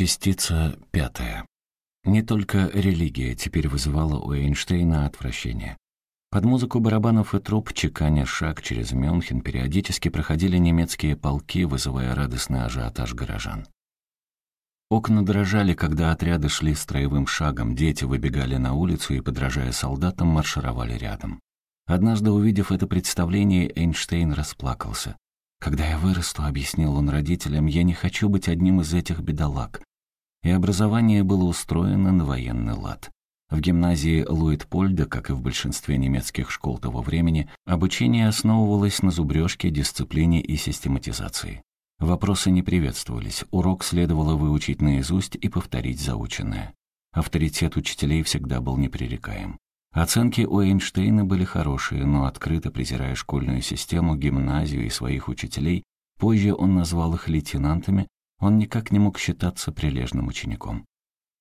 Частица пятая. Не только религия теперь вызывала у Эйнштейна отвращение. Под музыку барабанов и труб, чеканя шаг через Мюнхен, периодически проходили немецкие полки, вызывая радостный ажиотаж горожан. Окна дрожали, когда отряды шли строевым шагом, дети выбегали на улицу и, подражая солдатам, маршировали рядом. Однажды, увидев это представление, Эйнштейн расплакался. «Когда я вырасту», — объяснил он родителям, — «я не хочу быть одним из этих бедолаг». И образование было устроено на военный лад. В гимназии Луитпольда, как и в большинстве немецких школ того времени, обучение основывалось на зубрежке, дисциплине и систематизации. Вопросы не приветствовались, урок следовало выучить наизусть и повторить заученное. Авторитет учителей всегда был непререкаем. Оценки у Эйнштейна были хорошие, но открыто презирая школьную систему, гимназию и своих учителей, позже он назвал их лейтенантами, он никак не мог считаться прилежным учеником.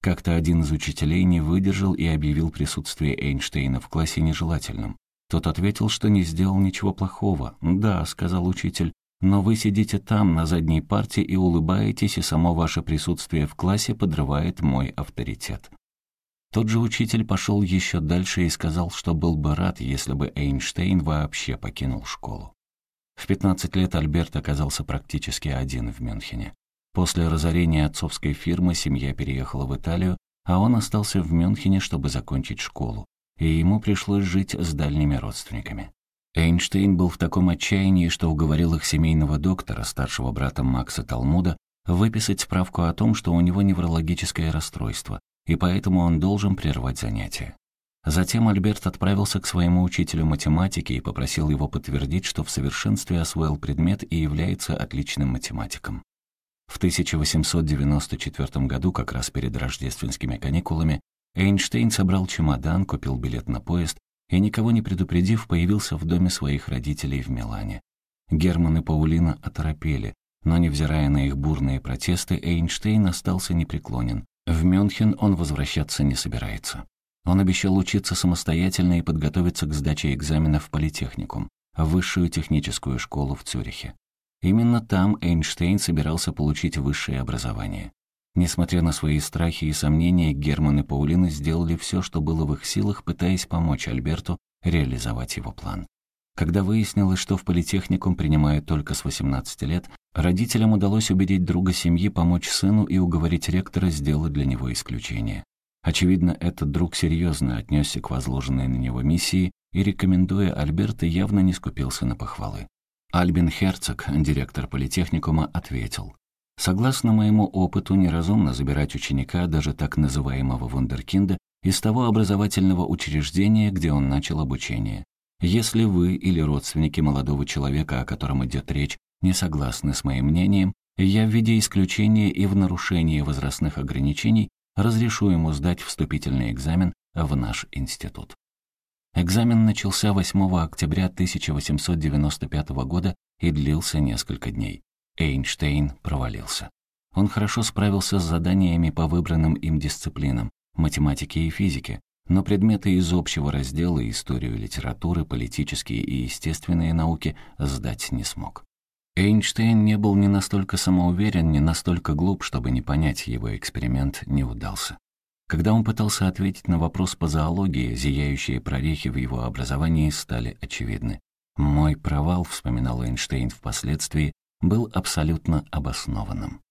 Как-то один из учителей не выдержал и объявил присутствие Эйнштейна в классе нежелательным. Тот ответил, что не сделал ничего плохого. «Да», — сказал учитель, но вы сидите там, на задней парте, и улыбаетесь, и само ваше присутствие в классе подрывает мой авторитет. Тот же учитель пошел еще дальше и сказал, что был бы рад, если бы Эйнштейн вообще покинул школу. В 15 лет Альберт оказался практически один в Мюнхене. После разорения отцовской фирмы семья переехала в Италию, а он остался в Мюнхене, чтобы закончить школу, и ему пришлось жить с дальними родственниками. Эйнштейн был в таком отчаянии, что уговорил их семейного доктора, старшего брата Макса Талмуда, выписать справку о том, что у него неврологическое расстройство, и поэтому он должен прервать занятия. Затем Альберт отправился к своему учителю математики и попросил его подтвердить, что в совершенстве освоил предмет и является отличным математиком. В 1894 году, как раз перед рождественскими каникулами, Эйнштейн собрал чемодан, купил билет на поезд и, никого не предупредив, появился в доме своих родителей в Милане. Герман и Паулина оторопели, но, невзирая на их бурные протесты, Эйнштейн остался непреклонен. В Мюнхен он возвращаться не собирается. Он обещал учиться самостоятельно и подготовиться к сдаче экзаменов в политехникум, высшую техническую школу в Цюрихе. Именно там Эйнштейн собирался получить высшее образование. Несмотря на свои страхи и сомнения, Герман и Паулина сделали все, что было в их силах, пытаясь помочь Альберту реализовать его план. Когда выяснилось, что в политехникум принимают только с 18 лет, родителям удалось убедить друга семьи помочь сыну и уговорить ректора сделать для него исключение. Очевидно, этот друг серьезно отнесся к возложенной на него миссии и, рекомендуя Альберта, явно не скупился на похвалы. Альбин Херцог, директор политехникума, ответил, Согласно моему опыту, неразумно забирать ученика, даже так называемого вундеркинда, из того образовательного учреждения, где он начал обучение. Если вы или родственники молодого человека, о котором идет речь, не согласны с моим мнением, я в виде исключения и в нарушении возрастных ограничений разрешу ему сдать вступительный экзамен в наш институт. Экзамен начался 8 октября 1895 года и длился несколько дней. Эйнштейн провалился. Он хорошо справился с заданиями по выбранным им дисциплинам, математике и физике, но предметы из общего раздела историю литературы, политические и естественные науки сдать не смог. Эйнштейн не был ни настолько самоуверен, ни настолько глуп, чтобы не понять, его эксперимент не удался. Когда он пытался ответить на вопрос по зоологии, зияющие прорехи в его образовании стали очевидны. «Мой провал», — вспоминал Эйнштейн впоследствии, был абсолютно обоснованным.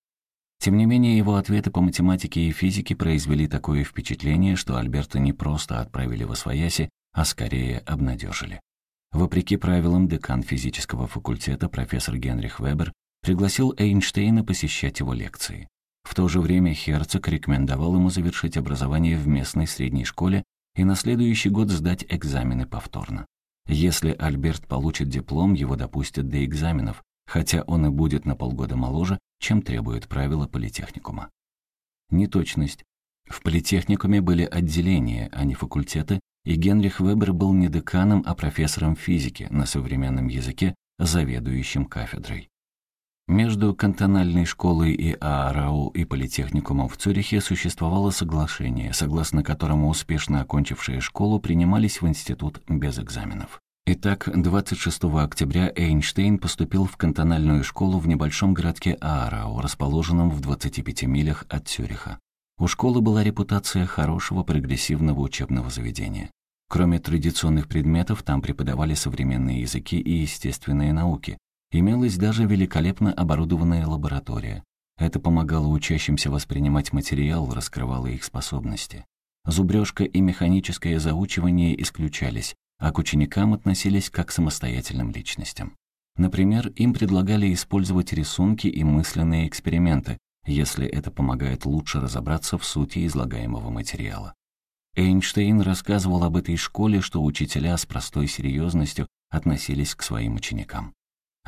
Тем не менее, его ответы по математике и физике произвели такое впечатление, что Альберта не просто отправили в Освояси, а скорее обнадежили. Вопреки правилам, декан физического факультета, профессор Генрих Вебер, пригласил Эйнштейна посещать его лекции. В то же время Херцог рекомендовал ему завершить образование в местной средней школе и на следующий год сдать экзамены повторно. Если Альберт получит диплом, его допустят до экзаменов, хотя он и будет на полгода моложе, чем требует правила политехникума. Неточность. В политехникуме были отделения, а не факультеты, и Генрих Вебер был не деканом, а профессором физики на современном языке, заведующим кафедрой. Между кантональной школой и ААРАУ и политехникумом в Цюрихе существовало соглашение, согласно которому успешно окончившие школу принимались в институт без экзаменов. Итак, 26 октября Эйнштейн поступил в кантональную школу в небольшом городке Аарау, расположенном в 25 милях от Цюриха. У школы была репутация хорошего прогрессивного учебного заведения. Кроме традиционных предметов, там преподавали современные языки и естественные науки. Имелась даже великолепно оборудованная лаборатория. Это помогало учащимся воспринимать материал, раскрывало их способности. Зубрежка и механическое заучивание исключались, а к ученикам относились как к самостоятельным личностям. Например, им предлагали использовать рисунки и мысленные эксперименты, если это помогает лучше разобраться в сути излагаемого материала. Эйнштейн рассказывал об этой школе, что учителя с простой серьезностью относились к своим ученикам.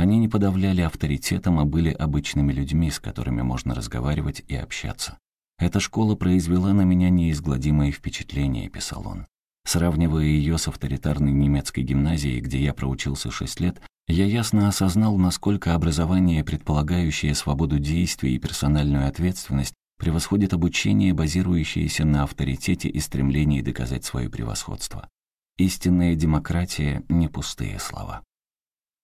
Они не подавляли авторитетом, а были обычными людьми, с которыми можно разговаривать и общаться. «Эта школа произвела на меня неизгладимое впечатление», — писал он. Сравнивая ее с авторитарной немецкой гимназией, где я проучился шесть лет, я ясно осознал, насколько образование, предполагающее свободу действий и персональную ответственность, превосходит обучение, базирующееся на авторитете и стремлении доказать свое превосходство. Истинная демократия — не пустые слова.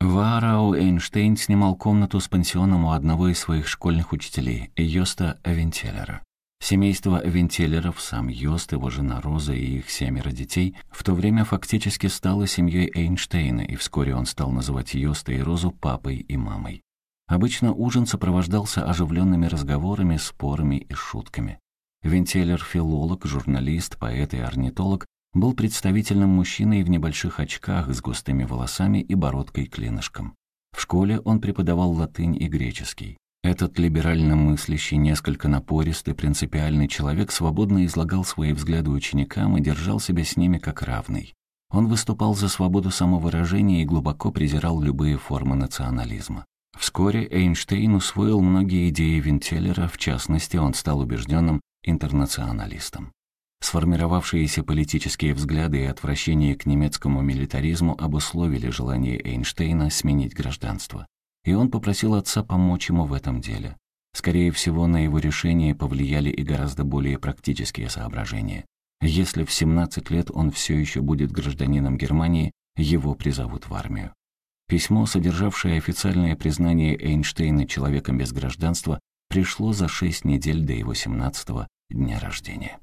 В Аарау Эйнштейн снимал комнату с пансионом у одного из своих школьных учителей, Йоста Авентеллера. Семейство Вентелеров, сам Йост, его жена Роза и их семеро детей, в то время фактически стало семьей Эйнштейна, и вскоре он стал называть Йоста и Розу папой и мамой. Обычно ужин сопровождался оживленными разговорами, спорами и шутками. Вентелер — филолог, журналист, поэт и орнитолог, был представительным мужчиной в небольших очках с густыми волосами и бородкой-клинышком. В школе он преподавал латынь и греческий. Этот либерально мыслящий, несколько напористый, принципиальный человек свободно излагал свои взгляды ученикам и держал себя с ними как равный. Он выступал за свободу самовыражения и глубоко презирал любые формы национализма. Вскоре Эйнштейн усвоил многие идеи Винтеллера, в частности, он стал убежденным интернационалистом. Сформировавшиеся политические взгляды и отвращение к немецкому милитаризму обусловили желание Эйнштейна сменить гражданство и он попросил отца помочь ему в этом деле. Скорее всего, на его решение повлияли и гораздо более практические соображения. Если в 17 лет он все еще будет гражданином Германии, его призовут в армию. Письмо, содержавшее официальное признание Эйнштейна человеком без гражданства, пришло за шесть недель до его 17-го дня рождения.